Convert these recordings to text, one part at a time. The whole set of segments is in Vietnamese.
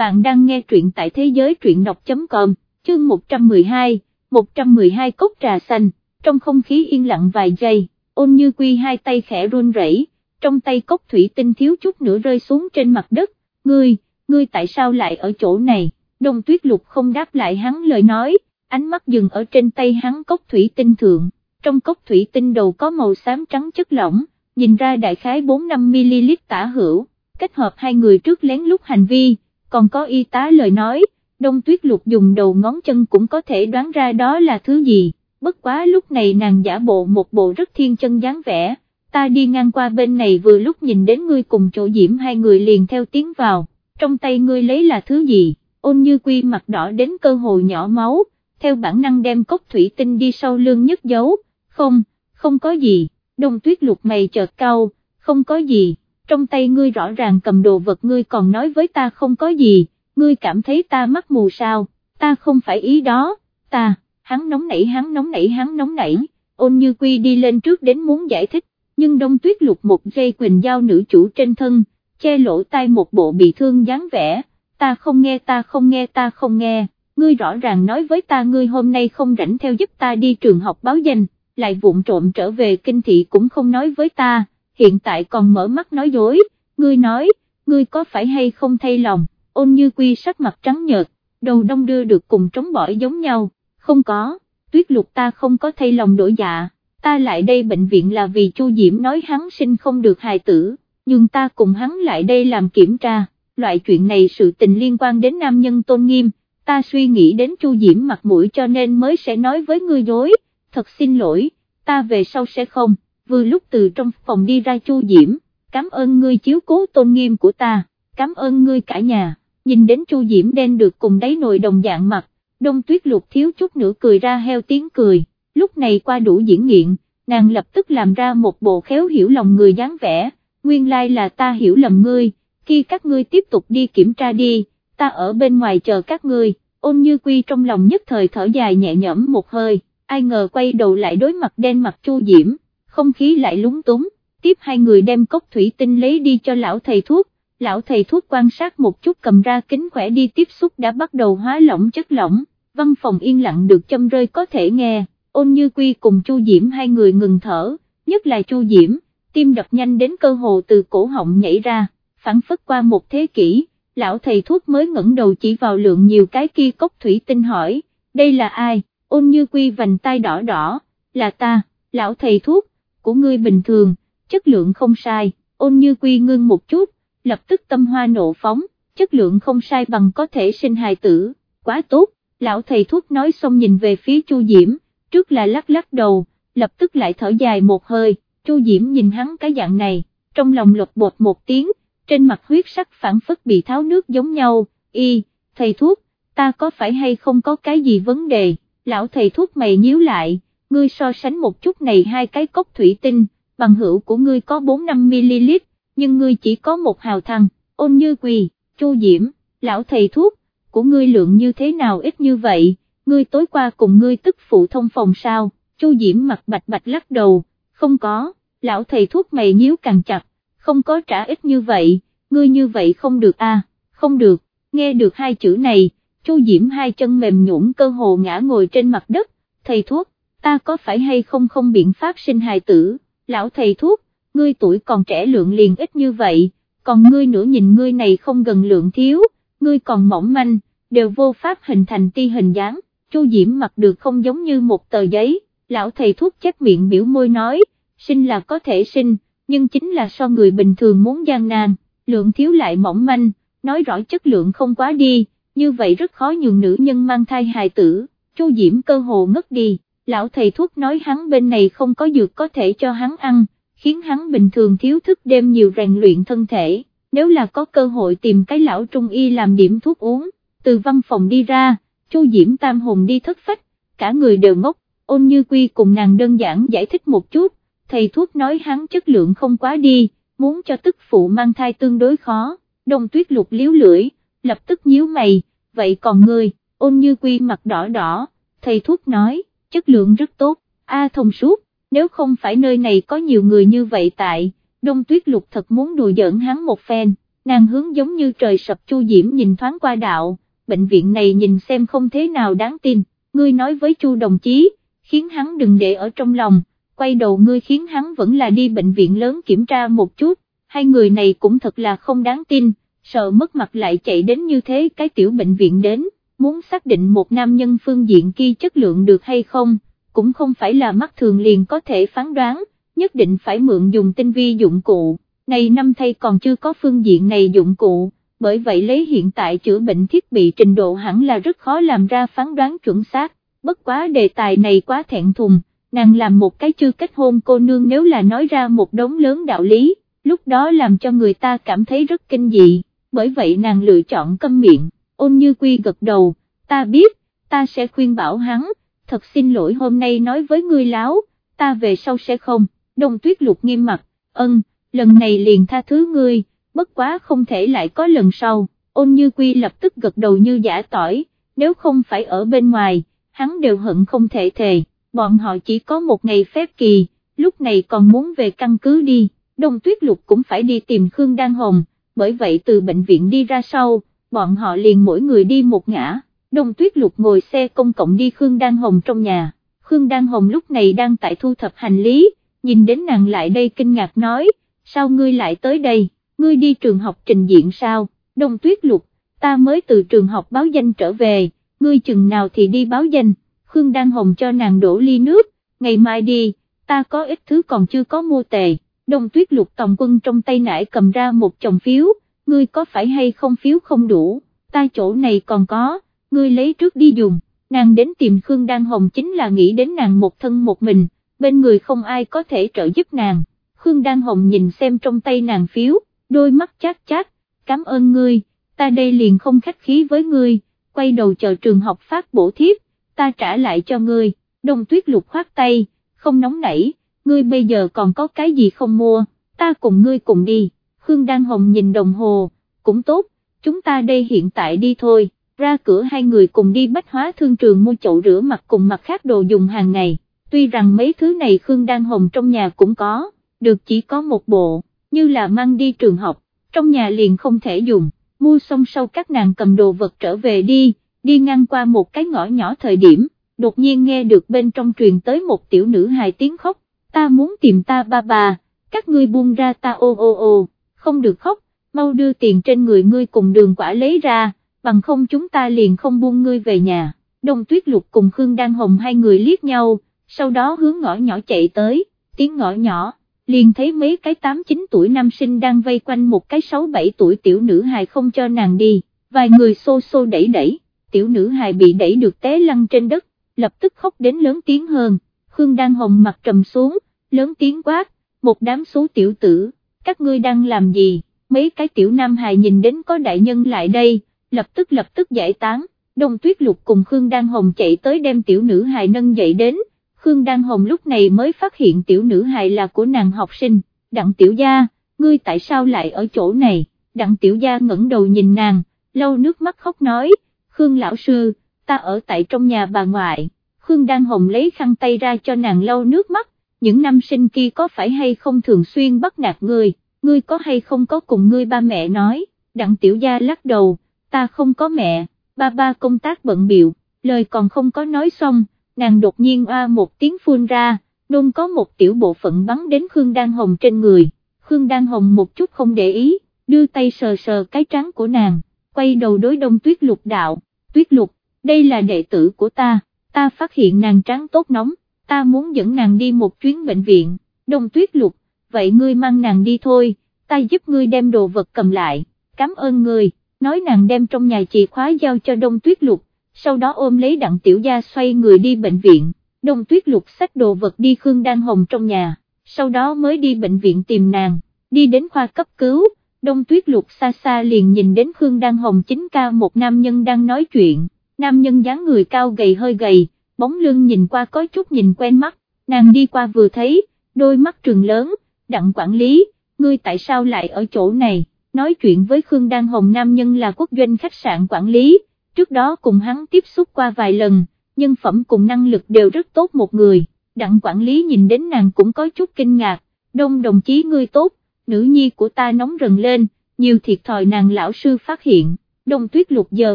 bạn đang nghe truyện tại thế giới truyện đọc.com, chương 112, 112 cốc trà xanh, trong không khí yên lặng vài giây, ôn như quy hai tay khẽ run rẩy, trong tay cốc thủy tinh thiếu chút nữa rơi xuống trên mặt đất, ngươi, ngươi tại sao lại ở chỗ này, đồng tuyết lục không đáp lại hắn lời nói, ánh mắt dừng ở trên tay hắn cốc thủy tinh thượng, trong cốc thủy tinh đầu có màu xám trắng chất lỏng, nhìn ra đại khái 4-5ml tả hữu, kết hợp hai người trước lén lút hành vi, còn có y tá lời nói, đông tuyết lục dùng đầu ngón chân cũng có thể đoán ra đó là thứ gì, bất quá lúc này nàng giả bộ một bộ rất thiên chân dáng vẻ, ta đi ngang qua bên này vừa lúc nhìn đến ngươi cùng chỗ diễm hai người liền theo tiếng vào, trong tay ngươi lấy là thứ gì, ôn như quy mặt đỏ đến cơ hồ nhỏ máu, theo bản năng đem cốc thủy tinh đi sau lưng nhất dấu, không, không có gì, đông tuyết lục mày chợt cao, không có gì, trong tay ngươi rõ ràng cầm đồ vật ngươi còn nói với ta không có gì, ngươi cảm thấy ta mắt mù sao, ta không phải ý đó, ta, hắn nóng nảy hắn nóng nảy hắn nóng nảy, ôn như quy đi lên trước đến muốn giải thích, nhưng đông tuyết lục một dây quỳnh giao nữ chủ trên thân, che lỗ tai một bộ bị thương dáng vẻ, ta không nghe ta không nghe ta không nghe, ngươi rõ ràng nói với ta ngươi hôm nay không rảnh theo giúp ta đi trường học báo danh, lại vụng trộm trở về kinh thị cũng không nói với ta, hiện tại còn mở mắt nói dối, ngươi nói, ngươi có phải hay không thay lòng, ôn như quy sắc mặt trắng nhợt, đầu đông đưa được cùng trống bỏi giống nhau, không có, tuyết lục ta không có thay lòng đổi dạ, ta lại đây bệnh viện là vì Chu Diễm nói hắn sinh không được hài tử, nhưng ta cùng hắn lại đây làm kiểm tra, loại chuyện này sự tình liên quan đến nam nhân tôn nghiêm, ta suy nghĩ đến Chu Diễm mặt mũi cho nên mới sẽ nói với ngươi dối, thật xin lỗi, ta về sau sẽ không vừa lúc từ trong phòng đi ra Chu Diễm, cảm ơn ngươi chiếu cố tôn nghiêm của ta, cảm ơn ngươi cả nhà, nhìn đến Chu Diễm đen được cùng đáy nồi đồng dạng mặt, đông tuyết lục thiếu chút nữa cười ra heo tiếng cười, lúc này qua đủ diễn nghiện, nàng lập tức làm ra một bộ khéo hiểu lòng người dáng vẻ, nguyên lai là ta hiểu lầm ngươi, khi các ngươi tiếp tục đi kiểm tra đi, ta ở bên ngoài chờ các ngươi, ôn như quy trong lòng nhất thời thở dài nhẹ nhõm một hơi, ai ngờ quay đầu lại đối mặt đen mặt Chu Diễm không khí lại lúng túng, tiếp hai người đem cốc thủy tinh lấy đi cho lão thầy thuốc, lão thầy thuốc quan sát một chút cầm ra kính khỏe đi tiếp xúc đã bắt đầu hóa lỏng chất lỏng, văn phòng yên lặng được châm rơi có thể nghe, ôn như quy cùng Chu Diễm hai người ngừng thở, nhất là Chu Diễm, tim đập nhanh đến cơ hồ từ cổ họng nhảy ra, phản phất qua một thế kỷ, lão thầy thuốc mới ngẩng đầu chỉ vào lượng nhiều cái kia cốc thủy tinh hỏi, đây là ai, ôn như quy vành tay đỏ đỏ, là ta, lão thầy thuốc, của ngươi bình thường, chất lượng không sai, ôn như quy ngưng một chút, lập tức tâm hoa nộ phóng, chất lượng không sai bằng có thể sinh hài tử, quá tốt, lão thầy thuốc nói xong nhìn về phía Chu Diễm, trước là lắc lắc đầu, lập tức lại thở dài một hơi, Chu Diễm nhìn hắn cái dạng này, trong lòng lột bột một tiếng, trên mặt huyết sắc phản phất bị tháo nước giống nhau, y, thầy thuốc, ta có phải hay không có cái gì vấn đề, lão thầy thuốc mày nhíu lại, ngươi so sánh một chút này hai cái cốc thủy tinh, bằng hữu của ngươi có 4-5ml, nhưng ngươi chỉ có một hào thằng, ôn như quỳ, chu diễm, lão thầy thuốc, của ngươi lượng như thế nào ít như vậy, ngươi tối qua cùng ngươi tức phụ thông phòng sao, chu diễm mặt bạch bạch lắc đầu, không có, lão thầy thuốc mày nhíu càng chặt, không có trả ít như vậy, ngươi như vậy không được a, à, không được, nghe được hai chữ này, chu diễm hai chân mềm nhũn cơ hồ ngã ngồi trên mặt đất, thầy thuốc, ta có phải hay không không biện pháp sinh hài tử, lão thầy thuốc, ngươi tuổi còn trẻ lượng liền ít như vậy, còn ngươi nữa nhìn ngươi này không gần lượng thiếu, ngươi còn mỏng manh, đều vô pháp hình thành ti hình dáng, Chu Diễm mặc được không giống như một tờ giấy, lão thầy thuốc chép miệng biểu môi nói, sinh là có thể sinh, nhưng chính là so người bình thường muốn gian nan, lượng thiếu lại mỏng manh, nói rõ chất lượng không quá đi, như vậy rất khó nhường nữ nhân mang thai hài tử, Chu Diễm cơ hồ ngất đi lão thầy thuốc nói hắn bên này không có dược có thể cho hắn ăn, khiến hắn bình thường thiếu thức đêm nhiều rèn luyện thân thể, nếu là có cơ hội tìm cái lão trung y làm điểm thuốc uống, từ văn phòng đi ra, Chu Diễm Tam Hùng đi thất phách, cả người đều ngốc, ôn như quy cùng nàng đơn giản giải thích một chút, thầy thuốc nói hắn chất lượng không quá đi, muốn cho tức phụ mang thai tương đối khó, đông tuyết lục liếu lưỡi, lập tức nhíu mày, vậy còn ngươi, ôn như quy mặt đỏ đỏ, thầy thuốc nói, chất lượng rất tốt, A thông suốt, nếu không phải nơi này có nhiều người như vậy tại, đông tuyết lục thật muốn đùa giỡn hắn một phen, nàng hướng giống như trời sập Chu Diễm nhìn thoáng qua đạo, bệnh viện này nhìn xem không thế nào đáng tin, ngươi nói với Chu đồng chí, khiến hắn đừng để ở trong lòng, quay đầu ngươi khiến hắn vẫn là đi bệnh viện lớn kiểm tra một chút, hai người này cũng thật là không đáng tin, sợ mất mặt lại chạy đến như thế cái tiểu bệnh viện đến, muốn xác định một nam nhân phương diện kia chất lượng được hay không, cũng không phải là mắt thường liền có thể phán đoán, nhất định phải mượn dùng tinh vi dụng cụ, này năm thay còn chưa có phương diện này dụng cụ, bởi vậy lấy hiện tại chữa bệnh thiết bị trình độ hẳn là rất khó làm ra phán đoán chuẩn xác, bất quá đề tài này quá thẹn thùng, nàng làm một cái chưa kết hôn cô nương nếu là nói ra một đống lớn đạo lý, lúc đó làm cho người ta cảm thấy rất kinh dị, bởi vậy nàng lựa chọn câm miệng, ôn như quy gật đầu, ta biết, ta sẽ khuyên bảo hắn, thật xin lỗi hôm nay nói với ngươi láo, ta về sau sẽ không, đồng tuyết lục nghiêm mặt, ân, lần này liền tha thứ ngươi, bất quá không thể lại có lần sau, ôn như quy lập tức gật đầu như giả tỏi, nếu không phải ở bên ngoài, hắn đều hận không thể thề, bọn họ chỉ có một ngày phép kỳ, lúc này còn muốn về căn cứ đi, đồng tuyết lục cũng phải đi tìm Khương Đan Hồng, bởi vậy từ bệnh viện đi ra sau, bọn họ liền mỗi người đi một ngã, đông tuyết lục ngồi xe công cộng đi Khương Đan Hồng trong nhà, Khương Đan Hồng lúc này đang tại thu thập hành lý, nhìn đến nàng lại đây kinh ngạc nói, sao ngươi lại tới đây, ngươi đi trường học trình diện sao, đông tuyết lục, ta mới từ trường học báo danh trở về, ngươi chừng nào thì đi báo danh, Khương Đan Hồng cho nàng đổ ly nước, ngày mai đi, ta có ít thứ còn chưa có mua tề, đông tuyết lục tòng quân trong tay nải cầm ra một chồng phiếu, ngươi có phải hay không phiếu không đủ, ta chỗ này còn có, ngươi lấy trước đi dùng, nàng đến tìm Khương Đan Hồng chính là nghĩ đến nàng một thân một mình, bên người không ai có thể trợ giúp nàng, Khương Đan Hồng nhìn xem trong tay nàng phiếu, đôi mắt chát chát, cảm ơn ngươi, ta đây liền không khách khí với ngươi, quay đầu chờ trường học phát bổ thiếp, ta trả lại cho ngươi, đông tuyết lục khoát tay, không nóng nảy, ngươi bây giờ còn có cái gì không mua, ta cùng ngươi cùng đi, Khương Đan Hồng nhìn đồng hồ, cũng tốt, chúng ta đây hiện tại đi thôi, ra cửa hai người cùng đi bách hóa thương trường mua chậu rửa mặt cùng mặt khác đồ dùng hàng ngày, tuy rằng mấy thứ này Khương Đan Hồng trong nhà cũng có, được chỉ có một bộ, như là mang đi trường học, trong nhà liền không thể dùng, mua xong sau các nàng cầm đồ vật trở về đi, đi ngang qua một cái ngõ nhỏ thời điểm, đột nhiên nghe được bên trong truyền tới một tiểu nữ hài tiếng khóc, ta muốn tìm ta ba bà, các ngươi buông ra ta ô ô ô, không được khóc, mau đưa tiền trên người ngươi cùng đường quả lấy ra, bằng không chúng ta liền không buông ngươi về nhà, đông tuyết lục cùng Khương Đan Hồng hai người liếc nhau, sau đó hướng ngõ nhỏ chạy tới, tiếng ngõ nhỏ liền thấy mấy cái 8-9 tuổi nam sinh đang vây quanh một cái 6-7 tuổi tiểu nữ hài không cho nàng đi, vài người xô xô đẩy đẩy, tiểu nữ hài bị đẩy được té lăn trên đất, lập tức khóc đến lớn tiếng hơn, Khương Đan Hồng mặt trầm xuống, lớn tiếng quát, một đám số tiểu tử, các ngươi đang làm gì, mấy cái tiểu nam hài nhìn đến có đại nhân lại đây, lập tức lập tức giải tán, đồng Tuyết Lục cùng Khương Đan Hồng chạy tới đem tiểu nữ hài nâng dậy đến, Khương Đan Hồng lúc này mới phát hiện tiểu nữ hài là của nàng học sinh, đặng tiểu gia, ngươi tại sao lại ở chỗ này, đặng tiểu gia ngẩng đầu nhìn nàng, lâu nước mắt khóc nói, Khương lão sư, ta ở tại trong nhà bà ngoại, Khương Đan Hồng lấy khăn tay ra cho nàng lâu nước mắt, những năm sinh kia có phải hay không thường xuyên bắt nạt ngươi, ngươi có hay không có cùng ngươi ba mẹ nói, đặng tiểu gia lắc đầu, ta không có mẹ, ba ba công tác bận biệu, lời còn không có nói xong nàng đột nhiên oa một tiếng phun ra, nôn có một tiểu bộ phận bắn đến Khương Đan Hồng trên người, Khương Đan Hồng một chút không để ý, đưa tay sờ sờ cái trắng của nàng, quay đầu đối đông tuyết lục đạo, tuyết lục, đây là đệ tử của ta, ta phát hiện nàng trắng tốt nóng, ta muốn dẫn nàng đi một chuyến bệnh viện, đông tuyết lục, vậy ngươi mang nàng đi thôi, ta giúp ngươi đem đồ vật cầm lại, cảm ơn ngươi, nói nàng đem trong nhà chìa khóa giao cho đông tuyết lục, sau đó ôm lấy đặng tiểu gia xoay người đi bệnh viện, đông tuyết lục xách đồ vật đi Khương Đan Hồng trong nhà, sau đó mới đi bệnh viện tìm nàng, đi đến khoa cấp cứu, đông tuyết lục xa xa liền nhìn đến Khương Đan Hồng chính ca một nam nhân đang nói chuyện, nam nhân dáng người cao gầy hơi gầy, bóng lưng nhìn qua có chút nhìn quen mắt, nàng đi qua vừa thấy, đôi mắt trường lớn, đặng quản lý, ngươi tại sao lại ở chỗ này, nói chuyện với Khương Đan Hồng nam nhân là quốc doanh khách sạn quản lý, trước đó cùng hắn tiếp xúc qua vài lần, nhân phẩm cùng năng lực đều rất tốt một người, đặng quản lý nhìn đến nàng cũng có chút kinh ngạc, đông đồng chí ngươi tốt, nữ nhi của ta nóng rần lên, nhiều thiệt thòi nàng lão sư phát hiện, đông tuyết lục giờ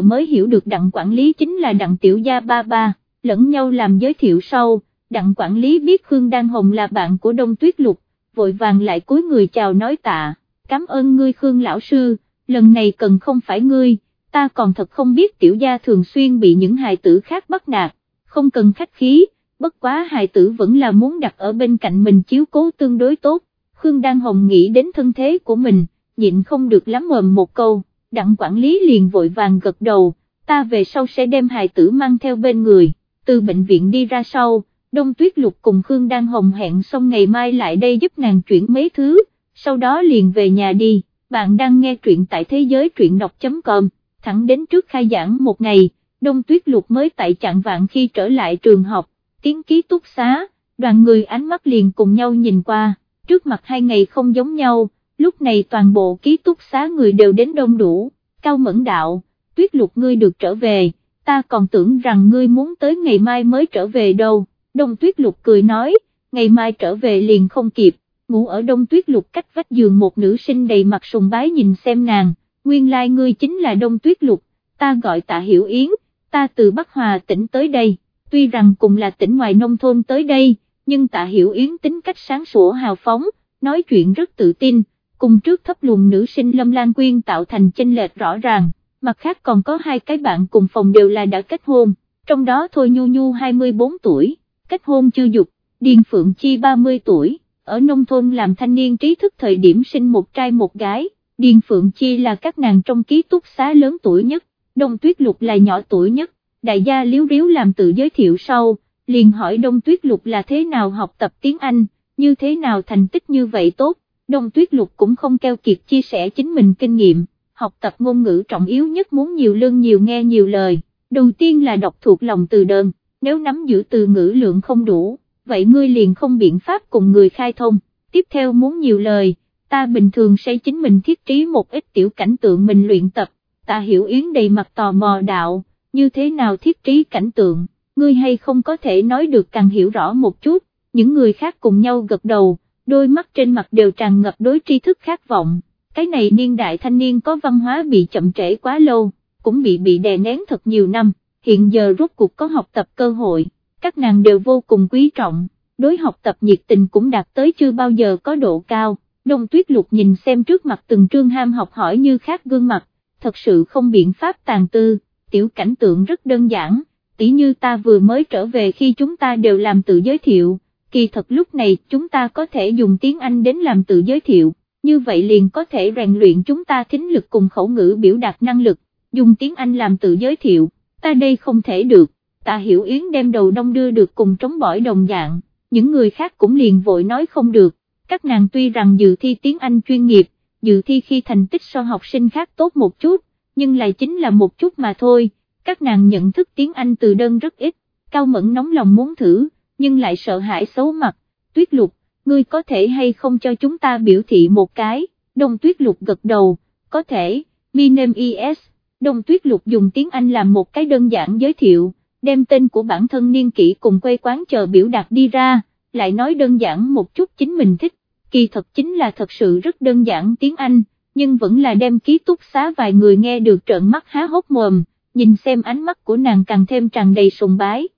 mới hiểu được đặng quản lý chính là đặng tiểu gia ba ba, lẫn nhau làm giới thiệu sau, đặng quản lý biết Khương Đan Hồng là bạn của đông tuyết lục, vội vàng lại cúi người chào nói tạ, cảm ơn ngươi Khương lão sư, lần này cần không phải ngươi, ta còn thật không biết tiểu gia thường xuyên bị những hài tử khác bắt nạt, không cần khách khí, bất quá hài tử vẫn là muốn đặt ở bên cạnh mình chiếu cố tương đối tốt, Khương Đan Hồng nghĩ đến thân thế của mình, nhịn không được lắm mồm một câu, đặng quản lý liền vội vàng gật đầu, ta về sau sẽ đem hài tử mang theo bên người, từ bệnh viện đi ra sau, Đông Tuyết Lục cùng Khương Đan Hồng hẹn xong ngày mai lại đây giúp nàng chuyển mấy thứ, sau đó liền về nhà đi, bạn đang nghe truyện tại thế giới truyện đọc.com, thẳng đến trước khai giảng một ngày, Đông Tuyết Lục mới tại trạng vạn khi trở lại trường học, tiếng ký túc xá, đoàn người ánh mắt liền cùng nhau nhìn qua, trước mặt hai ngày không giống nhau, lúc này toàn bộ ký túc xá người đều đến đông đủ, cao mẫn đạo, Tuyết Lục ngươi được trở về, ta còn tưởng rằng ngươi muốn tới ngày mai mới trở về đâu, Đông Tuyết Lục cười nói, ngày mai trở về liền không kịp, ngủ ở Đông Tuyết Lục cách vách giường một nữ sinh đầy mặt sùng bái nhìn xem nàng, nguyên lai like ngươi chính là Đông Tuyết Lục, ta gọi tạ Hiểu Yến, ta từ Bắc Hòa tỉnh tới đây, tuy rằng cùng là tỉnh ngoài nông thôn tới đây, nhưng tạ Hiểu Yến tính cách sáng sủa hào phóng, nói chuyện rất tự tin, cùng trước thấp lùn nữ sinh Lâm Lan Quyên tạo thành chênh lệch rõ ràng, mặt khác còn có hai cái bạn cùng phòng đều là đã kết hôn, trong đó Thôi Nhu Nhu 24 tuổi, kết hôn chưa dục, Điền Phượng Chi 30 tuổi, ở nông thôn làm thanh niên trí thức thời điểm sinh một trai một gái, Điền Phượng Chi là các nàng trong ký túc xá lớn tuổi nhất, Đông Tuyết Lục là nhỏ tuổi nhất, đại gia liếu riếu làm tự giới thiệu sau, liền hỏi Đông Tuyết Lục là thế nào học tập tiếng Anh, như thế nào thành tích như vậy tốt, Đông Tuyết Lục cũng không keo kiệt chia sẻ chính mình kinh nghiệm, học tập ngôn ngữ trọng yếu nhất muốn nhiều lương nhiều nghe nhiều lời, đầu tiên là đọc thuộc lòng từ đơn, nếu nắm giữ từ ngữ lượng không đủ, vậy ngươi liền không biện pháp cùng người khai thông, tiếp theo muốn nhiều lời, ta bình thường sẽ chính mình thiết trí một ít tiểu cảnh tượng mình luyện tập, ta hiểu yến đầy mặt tò mò đạo, như thế nào thiết trí cảnh tượng, ngươi hay không có thể nói được càng hiểu rõ một chút, những người khác cùng nhau gật đầu, đôi mắt trên mặt đều tràn ngập đối tri thức khát vọng, cái này niên đại thanh niên có văn hóa bị chậm trễ quá lâu, cũng bị bị đè nén thật nhiều năm, hiện giờ rốt cuộc có học tập cơ hội, các nàng đều vô cùng quý trọng, đối học tập nhiệt tình cũng đạt tới chưa bao giờ có độ cao, đông tuyết lục nhìn xem trước mặt từng trương ham học hỏi như khác gương mặt, thật sự không biện pháp tàn tư, tiểu cảnh tượng rất đơn giản, tỉ như ta vừa mới trở về khi chúng ta đều làm tự giới thiệu, kỳ thật lúc này chúng ta có thể dùng tiếng Anh đến làm tự giới thiệu, như vậy liền có thể rèn luyện chúng ta thính lực cùng khẩu ngữ biểu đạt năng lực, dùng tiếng Anh làm tự giới thiệu, ta đây không thể được, ta hiểu Yến đem đầu đông đưa được cùng trống bỏi đồng dạng, những người khác cũng liền vội nói không được, các nàng tuy rằng dự thi tiếng Anh chuyên nghiệp, dự thi khi thành tích so học sinh khác tốt một chút, nhưng lại chính là một chút mà thôi, các nàng nhận thức tiếng Anh từ đơn rất ít, cao mẫn nóng lòng muốn thử, nhưng lại sợ hãi xấu mặt, tuyết lục, ngươi có thể hay không cho chúng ta biểu thị một cái, đông tuyết lục gật đầu, có thể, mi name is, đông tuyết lục dùng tiếng Anh làm một cái đơn giản giới thiệu, đem tên của bản thân niên kỷ cùng quê quán chờ biểu đạt đi ra, lại nói đơn giản một chút chính mình thích, kỳ thật chính là thật sự rất đơn giản tiếng Anh, nhưng vẫn là đem ký túc xá vài người nghe được trợn mắt há hốc mồm, nhìn xem ánh mắt của nàng càng thêm tràn đầy sùng bái.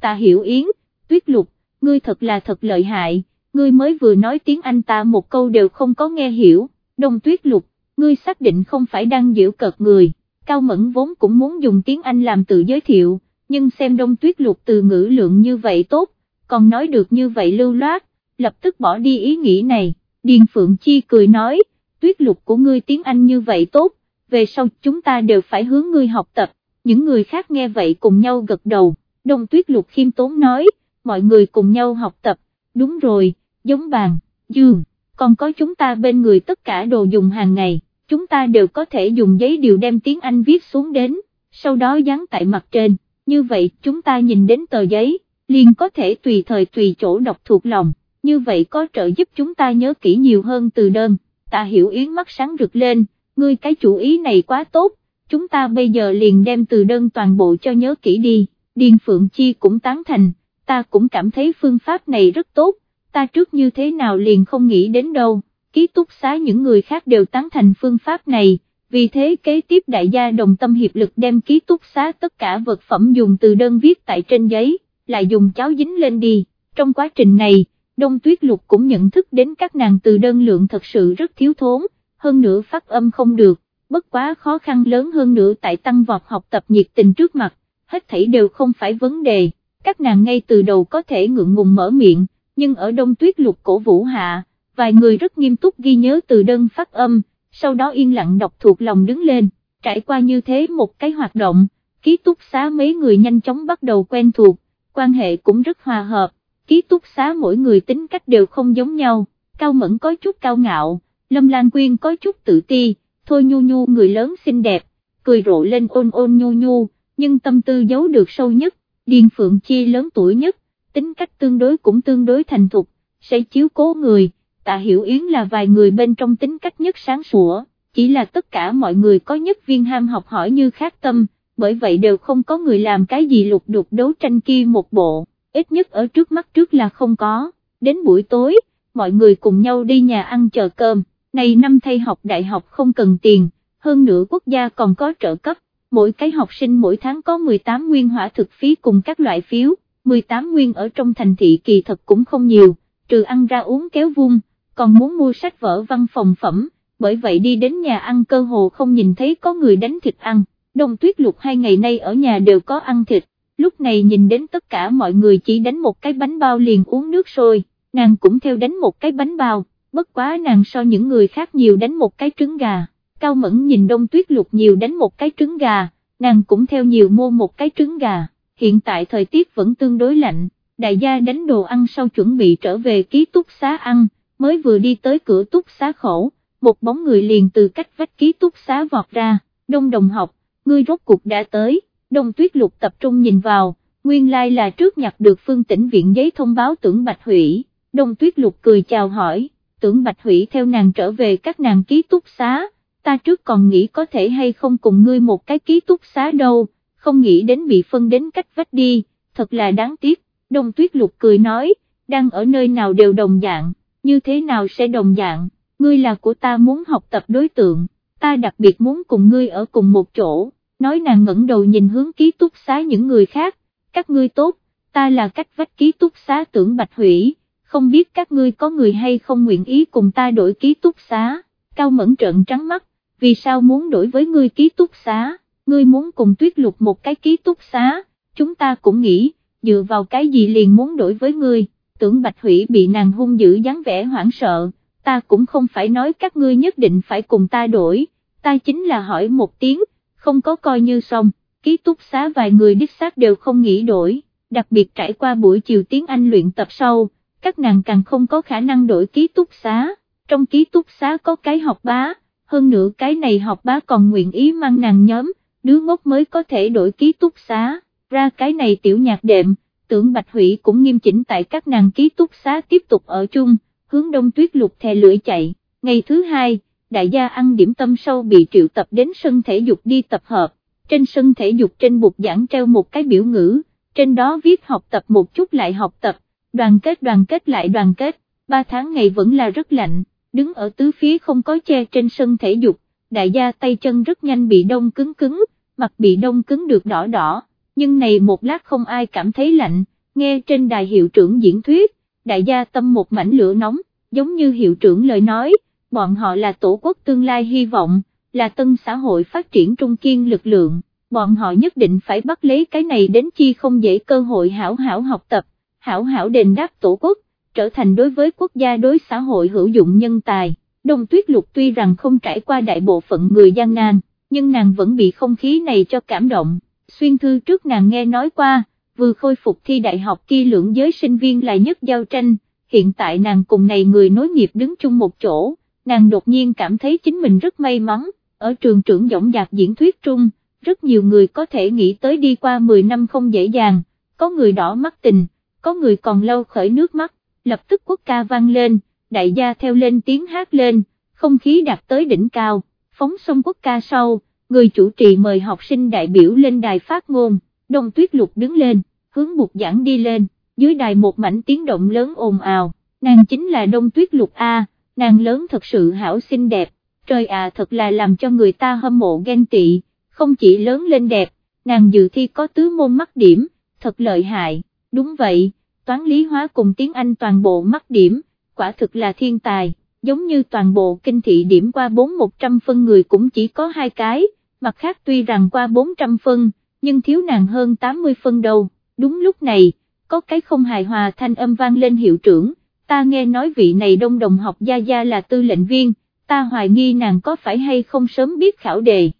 Ta hiểu Yến, Tuyết Lục, ngươi thật là thật lợi hại, ngươi mới vừa nói tiếng Anh ta một câu đều không có nghe hiểu, Đông Tuyết Lục, ngươi xác định không phải đang giễu cợt người, Cao Mẫn vốn cũng muốn dùng tiếng Anh làm tự giới thiệu, nhưng xem Đông Tuyết Lục từ ngữ lượng như vậy tốt, còn nói được như vậy lưu loát, lập tức bỏ đi ý nghĩ này, Điền Phượng Chi cười nói, Tuyết Lục của ngươi tiếng Anh như vậy tốt, về sau chúng ta đều phải hướng ngươi học tập, những người khác nghe vậy cùng nhau gật đầu, Đông Tuyết Lục khiêm tốn nói, mọi người cùng nhau học tập, đúng rồi, giống bàn, giường, còn có chúng ta bên người tất cả đồ dùng hàng ngày, chúng ta đều có thể dùng giấy điều đem tiếng Anh viết xuống đến, sau đó dán tại mặt trên, như vậy chúng ta nhìn đến tờ giấy, liền có thể tùy thời tùy chỗ đọc thuộc lòng, như vậy có trợ giúp chúng ta nhớ kỹ nhiều hơn từ đơn, ta hiểu yến mắt sáng rực lên, ngươi cái chủ ý này quá tốt, chúng ta bây giờ liền đem từ đơn toàn bộ cho nhớ kỹ đi, Điền Phượng Chi cũng tán thành, ta cũng cảm thấy phương pháp này rất tốt, ta trước như thế nào liền không nghĩ đến đâu, ký túc xá những người khác đều tán thành phương pháp này, vì thế kế tiếp đại gia đồng tâm hiệp lực đem ký túc xá tất cả vật phẩm dùng từ đơn viết tại trên giấy, lại dùng cháo dính lên đi, trong quá trình này, Đông Tuyết Lục cũng nhận thức đến các nàng từ đơn lượng thật sự rất thiếu thốn, hơn nữa phát âm không được, bất quá khó khăn lớn hơn nữa tại tăng vọt học tập nhiệt tình trước mặt, hết thảy đều không phải vấn đề, các nàng ngay từ đầu có thể ngượng ngùng mở miệng, nhưng ở Đông Tuyết Lục cổ vũ hạ, vài người rất nghiêm túc ghi nhớ từ đơn phát âm, sau đó yên lặng đọc thuộc lòng đứng lên, trải qua như thế một cái hoạt động, ký túc xá mấy người nhanh chóng bắt đầu quen thuộc, quan hệ cũng rất hòa hợp, ký túc xá mỗi người tính cách đều không giống nhau, Cao Mẫn có chút cao ngạo, Lâm Lan Quyên có chút tự ti, Thôi Nhu Nhu người lớn xinh đẹp, cười rộ lên ôn ôn nhu nhu, nhưng tâm tư giấu được sâu nhất, Điền Phượng Chi lớn tuổi nhất, tính cách tương đối cũng tương đối thành thục, sẽ chiếu cố người, tạ hiểu yến là vài người bên trong tính cách nhất sáng sủa, chỉ là tất cả mọi người có nhất viên ham học hỏi như khác tâm, bởi vậy đều không có người làm cái gì lục đục đấu tranh kia một bộ, ít nhất ở trước mắt trước là không có, đến buổi tối, mọi người cùng nhau đi nhà ăn chờ cơm, này năm thay học đại học không cần tiền, hơn nữa quốc gia còn có trợ cấp, mỗi cái học sinh mỗi tháng có 18 nguyên hỏa thực phí cùng các loại phiếu, 18 nguyên ở trong thành thị kỳ thật cũng không nhiều, trừ ăn ra uống kéo vung, còn muốn mua sách vở văn phòng phẩm, bởi vậy đi đến nhà ăn cơ hồ không nhìn thấy có người đánh thịt ăn, đông tuyết lục hai ngày nay ở nhà đều có ăn thịt, lúc này nhìn đến tất cả mọi người chỉ đánh một cái bánh bao liền uống nước sôi, nàng cũng theo đánh một cái bánh bao, bất quá nàng so những người khác nhiều đánh một cái trứng gà, cao mẫn nhìn đông tuyết lục nhiều đánh một cái trứng gà, nàng cũng theo nhiều mua một cái trứng gà, hiện tại thời tiết vẫn tương đối lạnh, đại gia đánh đồ ăn sau chuẩn bị trở về ký túc xá ăn, mới vừa đi tới cửa túc xá khổ, một bóng người liền từ cách vách ký túc xá vọt ra, đông đồng học, ngươi rốt cuộc đã tới, đông tuyết lục tập trung nhìn vào, nguyên lai like là trước nhặt được phương tỉnh viện giấy thông báo tưởng bạch hủy, đông tuyết lục cười chào hỏi, tưởng bạch hủy theo nàng trở về các nàng ký túc xá, ta trước còn nghĩ có thể hay không cùng ngươi một cái ký túc xá đâu, không nghĩ đến bị phân đến cách vách đi, thật là đáng tiếc, đông tuyết lục cười nói, đang ở nơi nào đều đồng dạng, như thế nào sẽ đồng dạng, ngươi là của ta muốn học tập đối tượng, ta đặc biệt muốn cùng ngươi ở cùng một chỗ, nói nàng ngẩng đầu nhìn hướng ký túc xá những người khác, các ngươi tốt, ta là cách vách ký túc xá tưởng bạch hủy, không biết các ngươi có người hay không nguyện ý cùng ta đổi ký túc xá, cao mẫn trợn trắng mắt, vì sao muốn đổi với ngươi ký túc xá, ngươi muốn cùng tuyết lục một cái ký túc xá, chúng ta cũng nghĩ, dựa vào cái gì liền muốn đổi với ngươi? Tưởng Bạch Hủy bị nàng hung dữ dáng vẻ hoảng sợ, ta cũng không phải nói các ngươi nhất định phải cùng ta đổi, ta chính là hỏi một tiếng, không có coi như xong, ký túc xá vài người đích xác đều không nghĩ đổi, đặc biệt trải qua buổi chiều tiếng Anh luyện tập sau, các nàng càng không có khả năng đổi ký túc xá, trong ký túc xá có cái học bá, hơn nữa cái này học bá còn nguyện ý mang nàng nhóm, đứa ngốc mới có thể đổi ký túc xá, ra cái này tiểu nhạc đệm tưởng Bạch Hủy cũng nghiêm chỉnh tại các nàng ký túc xá tiếp tục ở chung, hướng đông tuyết lục thè lưỡi chạy, ngày thứ hai, đại gia ăn điểm tâm sau bị triệu tập đến sân thể dục đi tập hợp, trên sân thể dục trên bục giảng treo một cái biểu ngữ, trên đó viết học tập một chút lại học tập, đoàn kết đoàn kết lại đoàn kết, ba tháng ngày vẫn là rất lạnh, đứng ở tứ phía không có che trên sân thể dục, đại gia tay chân rất nhanh bị đông cứng cứng, mặt bị đông cứng được đỏ đỏ nhưng này một lát không ai cảm thấy lạnh, nghe trên đài hiệu trưởng diễn thuyết, đại gia tâm một mảnh lửa nóng, giống như hiệu trưởng lời nói, bọn họ là tổ quốc tương lai hy vọng, là tân xã hội phát triển trung kiên lực lượng, bọn họ nhất định phải bắt lấy cái này đến chi không dễ cơ hội hảo hảo học tập, hảo hảo đền đáp tổ quốc, trở thành đối với quốc gia đối xã hội hữu dụng nhân tài. Đông tuyết lục tuy rằng không trải qua đại bộ phận người gian nan, nhưng nàng vẫn bị không khí này cho cảm động. Xuyên thư trước nàng nghe nói qua, vừa khôi phục thi đại học kia lượng giới sinh viên là nhất giao tranh, hiện tại nàng cùng này người nối nghiệp đứng chung một chỗ, nàng đột nhiên cảm thấy chính mình rất may mắn, ở trường trưởng giọng dạc diễn thuyết trung, rất nhiều người có thể nghĩ tới đi qua 10 năm không dễ dàng, có người đỏ mắt tình, có người còn lâu khởi nước mắt, lập tức quốc ca vang lên, đại gia theo lên tiếng hát lên, không khí đạt tới đỉnh cao, phóng xong quốc ca sau người chủ trì mời học sinh đại biểu lên đài phát ngôn, đông tuyết lục đứng lên, hướng bục giảng đi lên, dưới đài một mảnh tiếng động lớn ồn ào, nàng chính là đông tuyết lục A, nàng lớn thật sự hảo xinh đẹp, trời à thật là làm cho người ta hâm mộ ghen tị, không chỉ lớn lên đẹp, nàng dự thi có tứ môn mắc điểm, thật lợi hại, đúng vậy, toán lý hóa cùng tiếng Anh toàn bộ mắc điểm, quả thực là thiên tài, giống như toàn bộ kinh thị điểm qua 4-100 phân người cũng chỉ có hai cái, mặt khác tuy rằng qua 400 phân, nhưng thiếu nàng hơn 80 phân đâu, đúng lúc này, có cái không hài hòa thanh âm vang lên hiệu trưởng, ta nghe nói vị này đông đồng học Gia Gia là tư lệnh viên, ta hoài nghi nàng có phải hay không sớm biết khảo đề,